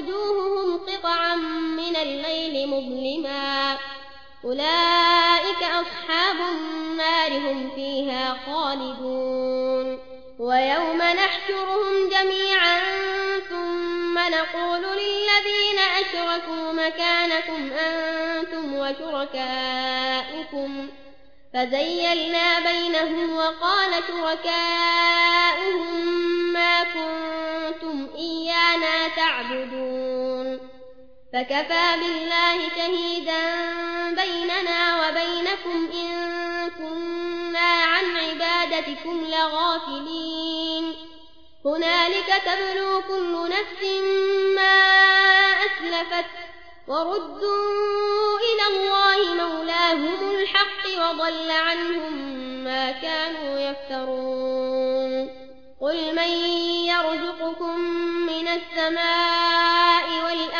وجوههم قطعا من الليل مظلما. أولئك أصحاب النار هم فيها خالدون. ويوم نحشرهم جميعا ثم نقول للذين أشركوا مكانكم أنتم وشركاؤكم فزيلنا بينهم وقال شركاؤهم ما كنتم إيانا تعبدون. فكفى بالله شهيدا بيننا وبينكم إن كنا عن عبادتكم لغافلين. هنالك تبلو كل نفس ما أسلفت وردوا إلى الله مولاهم الحق وضل عنهم ما كانوا يفترون. قل من يرزقكم من السماء والأرض